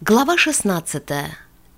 Глава 16.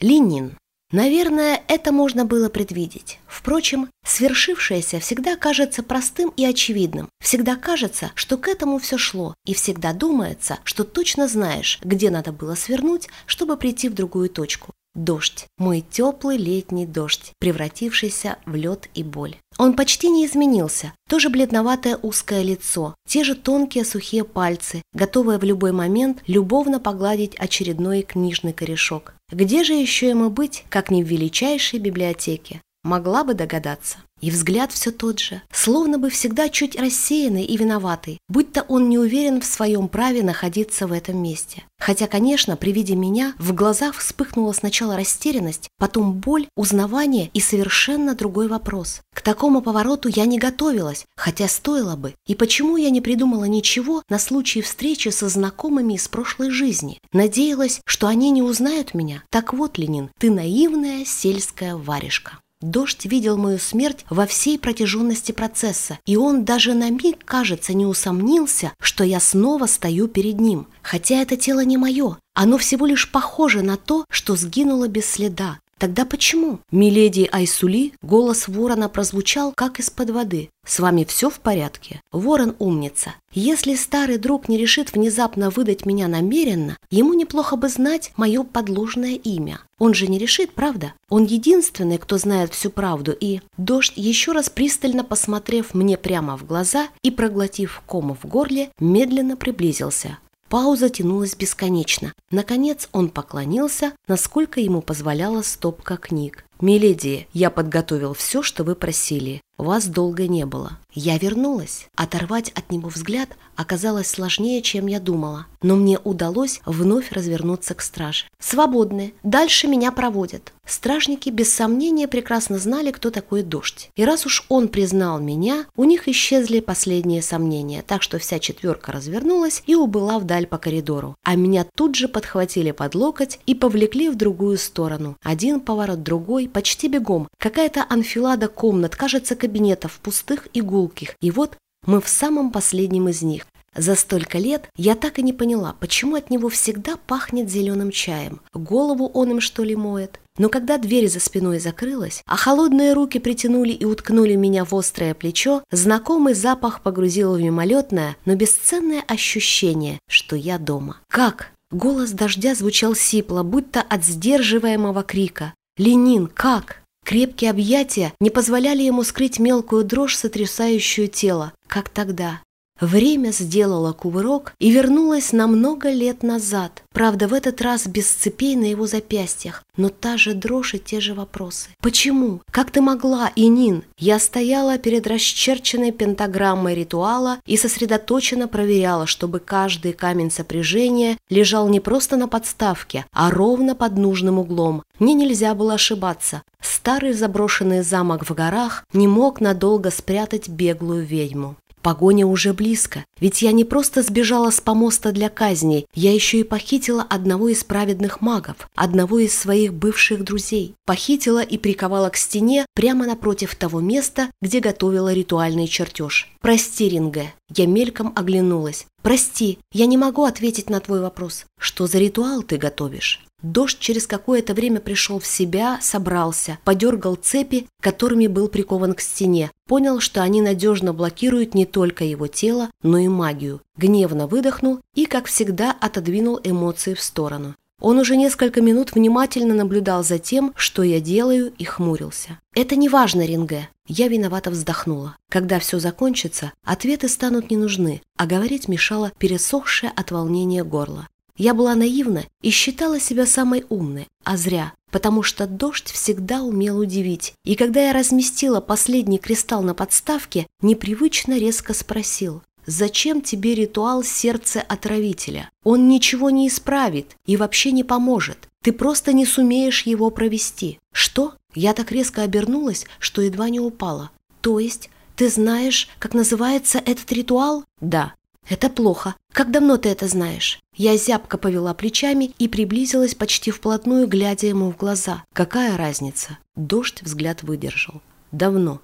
Ленин. Наверное, это можно было предвидеть. Впрочем, свершившееся всегда кажется простым и очевидным. Всегда кажется, что к этому все шло, и всегда думается, что точно знаешь, где надо было свернуть, чтобы прийти в другую точку. Дождь. Мой теплый летний дождь, превратившийся в лед и боль. Он почти не изменился. Тоже бледноватое узкое лицо, те же тонкие сухие пальцы, готовые в любой момент любовно погладить очередной книжный корешок. Где же еще ему быть, как не в величайшей библиотеке? Могла бы догадаться. И взгляд все тот же, словно бы всегда чуть рассеянный и виноватый, будто он не уверен в своем праве находиться в этом месте. Хотя, конечно, при виде меня в глазах вспыхнула сначала растерянность, потом боль, узнавание и совершенно другой вопрос. К такому повороту я не готовилась, хотя стоило бы. И почему я не придумала ничего на случай встречи со знакомыми из прошлой жизни? Надеялась, что они не узнают меня? Так вот, Ленин, ты наивная сельская варежка. Дождь видел мою смерть во всей протяженности процесса, и он даже на миг, кажется, не усомнился, что я снова стою перед ним. Хотя это тело не мое, оно всего лишь похоже на то, что сгинуло без следа. Тогда почему? Миледи Айсули, голос ворона прозвучал, как из-под воды. «С вами все в порядке?» Ворон умница. Если старый друг не решит внезапно выдать меня намеренно, ему неплохо бы знать мое подложное имя. Он же не решит, правда? Он единственный, кто знает всю правду, и... Дождь, еще раз пристально посмотрев мне прямо в глаза и проглотив кому в горле, медленно приблизился. Пауза тянулась бесконечно. Наконец он поклонился, насколько ему позволяла стопка книг. «Миледи, я подготовил все, что вы просили. Вас долго не было. Я вернулась. Оторвать от него взгляд оказалось сложнее, чем я думала. Но мне удалось вновь развернуться к страже. «Свободны. Дальше меня проводят». Стражники без сомнения прекрасно знали, кто такой дождь. И раз уж он признал меня, у них исчезли последние сомнения, так что вся четверка развернулась и убыла вдаль по коридору. А меня тут же подхватили под локоть и повлекли в другую сторону. Один поворот, другой, почти бегом. Какая-то анфилада комнат, кажется, кабинетов, пустых и гулких. И вот мы в самом последнем из них. За столько лет я так и не поняла, почему от него всегда пахнет зеленым чаем. Голову он им что ли моет? Но когда дверь за спиной закрылась, а холодные руки притянули и уткнули меня в острое плечо, знакомый запах погрузил в мимолетное, но бесценное ощущение, что я дома. «Как?» Голос дождя звучал сипло, будто от сдерживаемого крика. «Ленин, как?» Крепкие объятия не позволяли ему скрыть мелкую дрожь, сотрясающую тело, как тогда. Время сделало кувырок и вернулось на много лет назад. Правда, в этот раз без цепей на его запястьях, но та же дрожь и те же вопросы. «Почему? Как ты могла, Инин?» Я стояла перед расчерченной пентаграммой ритуала и сосредоточенно проверяла, чтобы каждый камень сопряжения лежал не просто на подставке, а ровно под нужным углом. Мне нельзя было ошибаться. Старый заброшенный замок в горах не мог надолго спрятать беглую ведьму. Погоня уже близко, ведь я не просто сбежала с помоста для казни, я еще и похитила одного из праведных магов, одного из своих бывших друзей. Похитила и приковала к стене прямо напротив того места, где готовила ритуальный чертеж. «Прости, Ринге», я мельком оглянулась. «Прости, я не могу ответить на твой вопрос. Что за ритуал ты готовишь?» Дождь через какое-то время пришел в себя, собрался, подергал цепи, которыми был прикован к стене, понял, что они надежно блокируют не только его тело, но и магию, гневно выдохнул и, как всегда, отодвинул эмоции в сторону. Он уже несколько минут внимательно наблюдал за тем, что я делаю, и хмурился. «Это не важно, Ринге». Я виновато вздохнула. Когда все закончится, ответы станут не нужны, а говорить мешало пересохшее от волнения горло. Я была наивна и считала себя самой умной, а зря, потому что дождь всегда умел удивить. И когда я разместила последний кристалл на подставке, непривычно резко спросил, «Зачем тебе ритуал сердца отравителя? Он ничего не исправит и вообще не поможет. Ты просто не сумеешь его провести». «Что?» Я так резко обернулась, что едва не упала. «То есть ты знаешь, как называется этот ритуал?» «Да». «Это плохо. Как давно ты это знаешь?» Я зябко повела плечами и приблизилась почти вплотную, глядя ему в глаза. Какая разница? Дождь взгляд выдержал. Давно.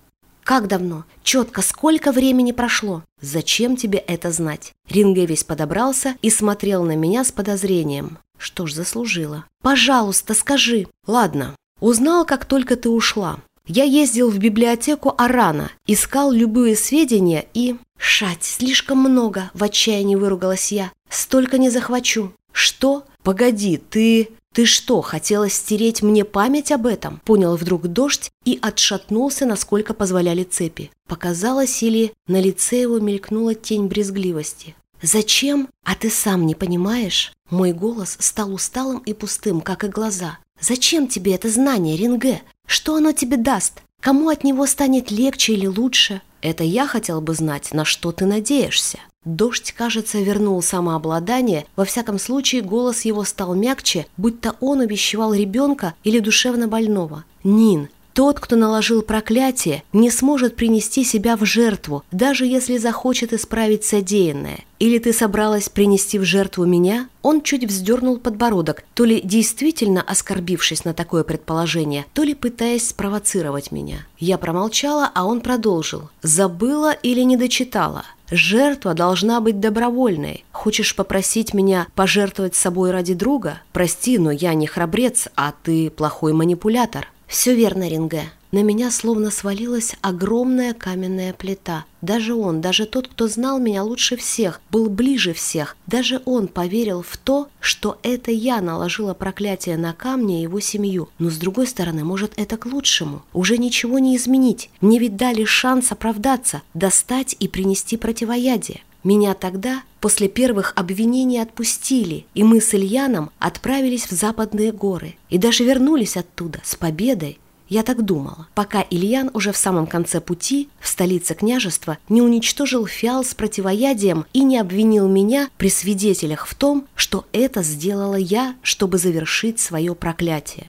Как давно? Четко, сколько времени прошло? Зачем тебе это знать? Ринге весь подобрался и смотрел на меня с подозрением. Что ж, заслужила. Пожалуйста, скажи. Ладно. Узнал, как только ты ушла. Я ездил в библиотеку Арана, искал любые сведения и... «Шать, слишком много!» – в отчаянии выругалась я. «Столько не захвачу». «Что? Погоди, ты...» «Ты что, хотела стереть мне память об этом?» Понял вдруг дождь и отшатнулся, насколько позволяли цепи. Показалось или на лице его мелькнула тень брезгливости. «Зачем? А ты сам не понимаешь?» Мой голос стал усталым и пустым, как и глаза. «Зачем тебе это знание, Ринге? Что оно тебе даст? Кому от него станет легче или лучше? Это я хотел бы знать, на что ты надеешься». Дождь, кажется, вернул самообладание, во всяком случае голос его стал мягче, будто он увещевал ребенка или душевно больного. «Нин, тот, кто наложил проклятие, не сможет принести себя в жертву, даже если захочет исправить содеянное. Или ты собралась принести в жертву меня? Он чуть вздернул подбородок, то ли действительно оскорбившись на такое предположение, то ли пытаясь спровоцировать меня. Я промолчала, а он продолжил. Забыла или не дочитала? Жертва должна быть добровольной. Хочешь попросить меня пожертвовать собой ради друга? Прости, но я не храбрец, а ты плохой манипулятор. «Все верно, Ринге. На меня словно свалилась огромная каменная плита. Даже он, даже тот, кто знал меня лучше всех, был ближе всех, даже он поверил в то, что это я наложила проклятие на камни и его семью. Но с другой стороны, может, это к лучшему. Уже ничего не изменить. Мне ведь дали шанс оправдаться, достать и принести противоядие. Меня тогда, после первых обвинений, отпустили, и мы с Ильяном отправились в западные горы и даже вернулись оттуда с победой. Я так думала, пока Ильян уже в самом конце пути, в столице княжества, не уничтожил фиал с противоядием и не обвинил меня при свидетелях в том, что это сделала я, чтобы завершить свое проклятие.